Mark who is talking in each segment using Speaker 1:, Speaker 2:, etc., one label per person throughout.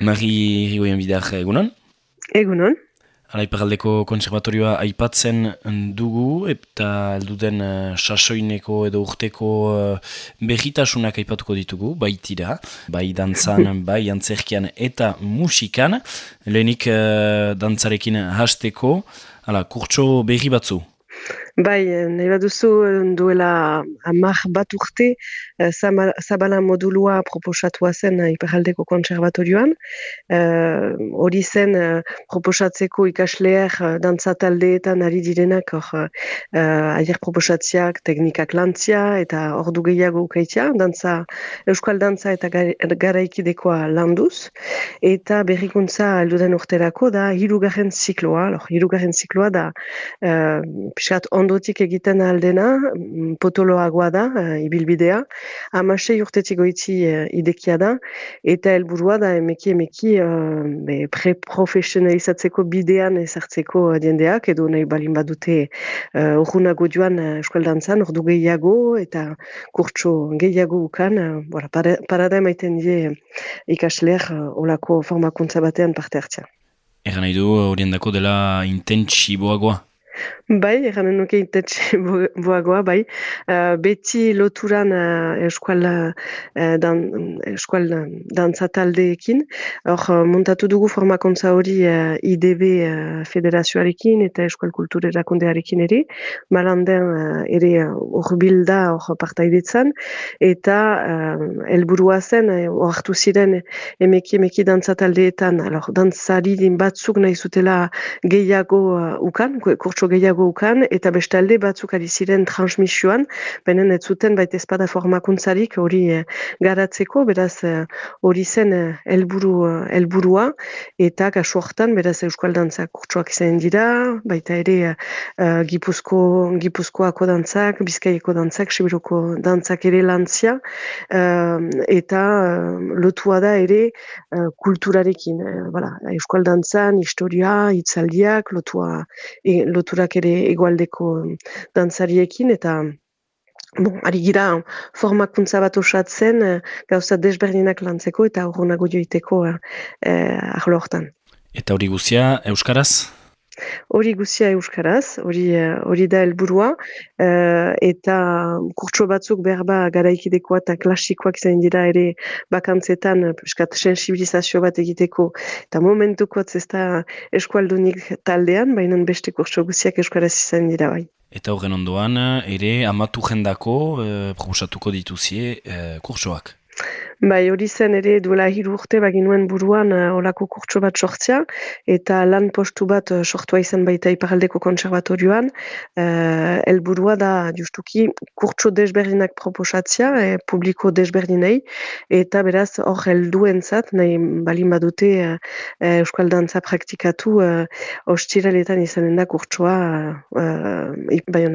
Speaker 1: Mari Rigoyen Bidar, egunon?
Speaker 2: Egunon.
Speaker 1: Hala, Iparaldeko konservatorioa aipatzen dugu, eta elduden uh, sasoineko edo urteko uh, berritasunak aipatuko ditugu, baitira, bai dantzan, bai antzerkian eta musikan. Lehenik uh, dantzarekin hasteko, hala, kurtso berri batzu.
Speaker 2: Bai, nahi baduzu duela amak bat urte eh, zabala modulua proposatua zen eh, Iparaldeko konservatorioan. Eh, hori zen proposatzeko ikasleer dantza taldeetan ari direnak hor aier proposatziak teknikak lantzia eta ordu gehiago ukaitzia, dantza, euskal dantza eta garaikidekoa landuz. Eta berrikuntza alduden urterako da hirugarren zikloa, hirugarren zikloa da piskat on ondotik egiten aldena, mm, potoloagoa da, uh, ibilbidea, amasei urtetik goitzi uh, idekia da, eta helburua da emeki emeki uh, pre-profesionalizatzeko bidean ezartzeko diendeak, edo nahi balin badute uh, urrunago joan uh, ordu gehiago eta kurtso gehiago ukan, uh, parada emaiten die ikasleak uh, olako formakuntza batean parte hartzea.
Speaker 1: Egan nahi du horien dako dela intentsiboagoa?
Speaker 2: Bai, eranen nuke intetxe boagoa, bai. Uh, beti loturan uh, eskual, uh, dan, eskual dantzataldeekin. Hor, montatu dugu formakontza hori uh, IDB uh, federazioarekin eta eskual kultura erakundearekin ere. Malanden uh, ere hor bilda hor partaidetzan. Eta uh, zen, hor hartu ziren emeki emeki dantzataldeetan. Alor, dantzari din batzuk nahi zutela gehiago uh, ukan, kurtso gehiago ukan, eta bestalde batzuk ari ziren transmisioan, benen ez zuten baita espada formakuntzarik hori eh, garatzeko, beraz eh, hori zen eh, helburu helburua eta kasu hortan, beraz Euskal Dantzak kurtsuak izan dira, baita ere Gipuzko, Gipuzkoako dantzak, Bizkaieko dantzak, Sibiroko dantzak ere lantzia, eta lotua da ere kulturarekin. Uh, Euskal Dantzan, historia, hitzaldiak, lotua, e, loturak ere egualdeko dantzariekin eta bon, ari gira formakuntza bat osatzen eh, gauza desberdinak lantzeko eta horrenago joiteko eh, eh, ahlo hortan.
Speaker 1: Eta hori guzia, Euskaraz?
Speaker 2: Hori guzia euskaraz, hori eh, hori da helburua uh, eta kurtso batzuk berba garaikidekoa eta klasikoak izan dira ere bakantzetan peskat sensibilizazio bat egiteko eta momentuko ez eskualdunik taldean, baina beste kurtso guztiak euskaraz izan dira bai.
Speaker 1: Eta horren ondoan ere amatu jendako uh, proposatuko dituzie uh, kurtsoak?
Speaker 2: Bai, hori zen ere duela hiru urte baginuen buruan uh, olako kurtso bat sortzea, eta lan postu bat uh, sortua izan baita iparaldeko konservatorioan, uh, elburua da justuki kurtso desberdinak proposatzea, e, publiko desberdinei, eta beraz hor helduen zat, nahi balin badute uh, Euskal Dantza praktikatu uh, ostiraletan izanen da kurtsoa uh, bai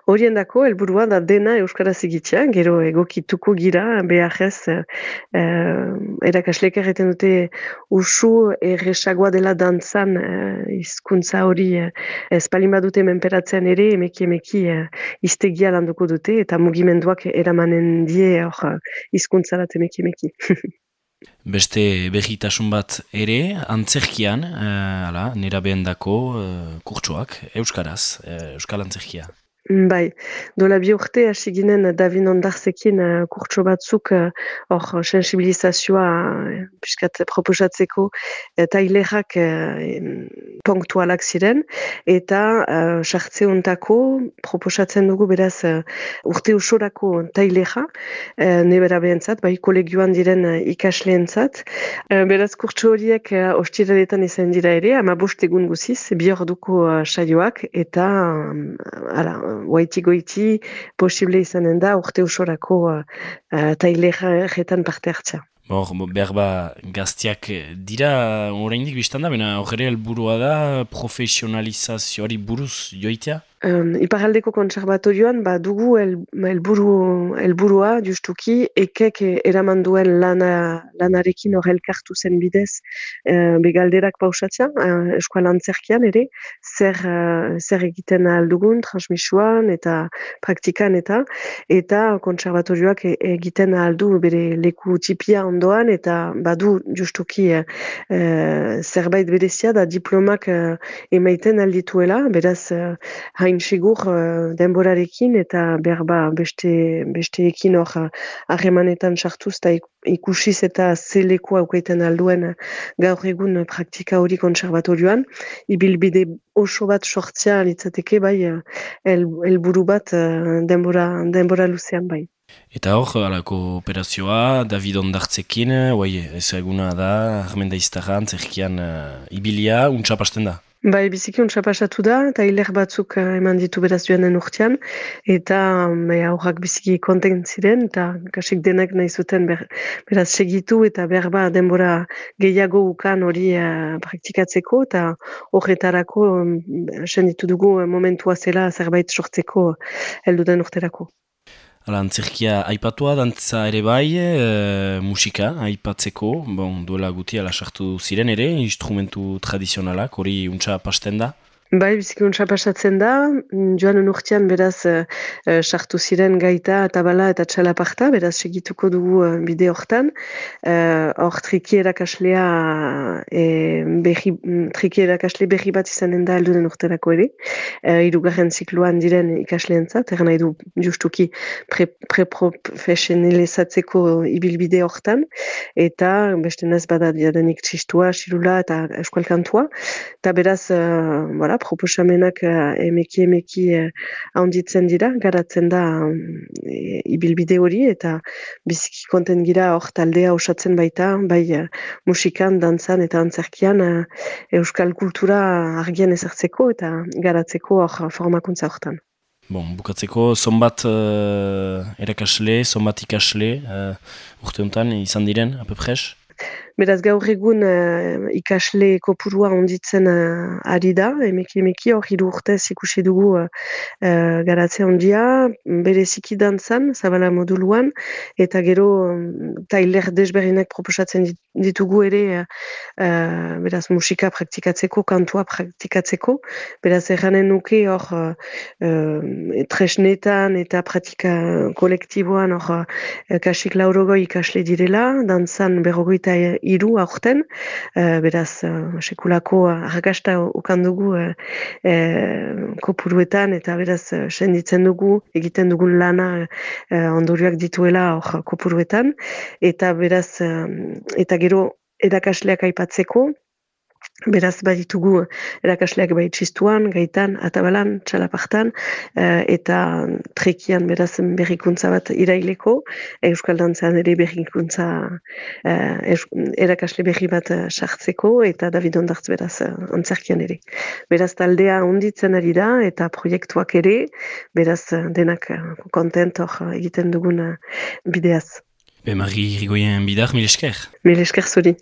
Speaker 2: honan. Horien dako, helburua da dena Euskaraz egitea, gero egokituko gira, beharrez, eh, erakaslek erreten dute usu erresagoa dela dantzan eh, izkuntza hori eh, espalin badute menperatzen ere, emeki emeki eh, iztegia landuko dute, eta mugimenduak eramanen die hor izkuntza bat emeki emeki.
Speaker 1: Beste behitasun bat ere, antzerkian, eh, ala, nera behen dako eh, kurtsuak, Euskaraz, eh, Euskal antzerkia.
Speaker 2: Bai, dola bi urte hasi ginen Davin Ondarzekin uh, kurtso batzuk uh, hor uh, sensibilizazioa uh, piskat proposatzeko uh, tailerak uh, punktualak ziren eta uh, sartze ontako proposatzen dugu beraz uh, urte usorako tailera uh, nebera behentzat, bai kolegioan diren uh, ikasleentzat. Uh, beraz kurtso horiek uh, ostiraretan izan dira ere, ama bost egun guziz, bi orduko uh, saioak eta um, ala, goiti goiti posible izanen da urte usorako uh, uh, taileretan parte hartza.
Speaker 1: Hor, behar ba, gaztiak dira horreindik biztan da, bena horre helburua da profesionalizazioari buruz joitea?
Speaker 2: Um, Iparaldeko konservatorioan ba, dugu helburu helburua justuki ekek eraman duen lana, lanarekin hor elkartu zen bidez uh, begalderak pausatzea uh, eskual antzerkian ere zer, uh, zer egiten aldugun transmisuan eta praktikan eta eta konservatorioak e, egiten aldu bere leku tipia ondoan eta badu justuki uh, zerbait berezia da diplomak uh, emaiten aldituela beraz uh, hain sigur uh, denborarekin eta berba beste besteekin hor uh, harremanetan sartuz eta ikusiz eta zeleko aukaiten alduen uh, gaur egun praktika hori konservatorioan ibilbide oso bat sortzea litzateke bai helburu bat denbora, denbora luzean bai.
Speaker 1: Eta hor, alako operazioa, David Ondartzekin, bai, ez eguna da, armenda iztaran, zerkian uh, ibilia, untxapasten da?
Speaker 2: Bai, biziki untsa pasatu da, eta hiler batzuk uh, eman ditu beraz joan den urtean, eta um, aurrak biziki konten ziren, eta kasik denak nahi zuten ber, beraz segitu, eta berba denbora gehiago ukan hori uh, praktikatzeko, eta horretarako um, senditu dugu uh, momentua zela zerbait sortzeko heldu den urterako.
Speaker 1: Hala, antzerkia aipatua, dantza ere bai, e, musika aipatzeko, bon, duela guti ala sartu ziren ere, instrumentu tradizionalak, hori untsa pasten da?
Speaker 2: Bai, bizikuntza pasatzen da, joan urtean beraz uh, sartu ziren gaita eta bala eta txalaparta, beraz segituko dugu uh, bide hortan. Hor uh, triki erakaslea, e, berri, triki erakasle berri bat izanen da elduden urterako ere. Uh, irugarren zikluan diren ikasleentzat, eran nahi du justuki pre-profesionalizatzeko pre ibilbide hortan. Eta beste naz bada diadenik txistua, xirula eta eskualkantua. Eta beraz, uh, proposamenak uh, emeki emeki uh, handitzen dira, garatzen da um, ibilbide hori eta biziki konten gira hor taldea osatzen baita, bai musikan, dantzan eta antzerkian euskal kultura argian ezartzeko eta garatzeko hor formakuntza hortan.
Speaker 1: Bon, bukatzeko, zonbat uh, erakasle, zonbat ikasle, uh, urte honetan izan diren, apepres?
Speaker 2: Beraz gaur egun uh, ikasle kopurua onditzen uh, ari da, emeki emeki hor hiru urtez ikusi dugu uh, uh, garatzea ondia, bereziki dantzan, zabala moduluan, eta gero um, tailer desberdinak proposatzen ditugu ere uh, beraz musika praktikatzeko, kantua praktikatzeko, beraz erranen nuke hor uh, tresnetan eta praktika kolektiboan hor uh, kasik laurogoi ikasle direla, dantzan berrogoita iru aurten, uh, beraz, uh, sekulako argasta ukan dugu uh, kopuruetan, eta beraz, senditzen dugu, egiten dugun lana uh, ondorioak dituela hor kopuruetan, eta beraz, eta gero edakasleak aipatzeko, Beraz baditugu erakasleak bai txistuan, gaitan, atabalan, txalapartan, uh, eta trekian beraz berrikuntza bat iraileko, Euskal Dantzean ere berrikuntza uh, erakasle berri bat sartzeko, eta David Ondartz beraz antzerkian ere. Beraz taldea onditzen ari da, eta proiektuak ere, beraz denak kontent hor egiten dugun bideaz.
Speaker 1: Be, Marri Rigoyen bidar, mil esker?
Speaker 2: Mil esker zuri.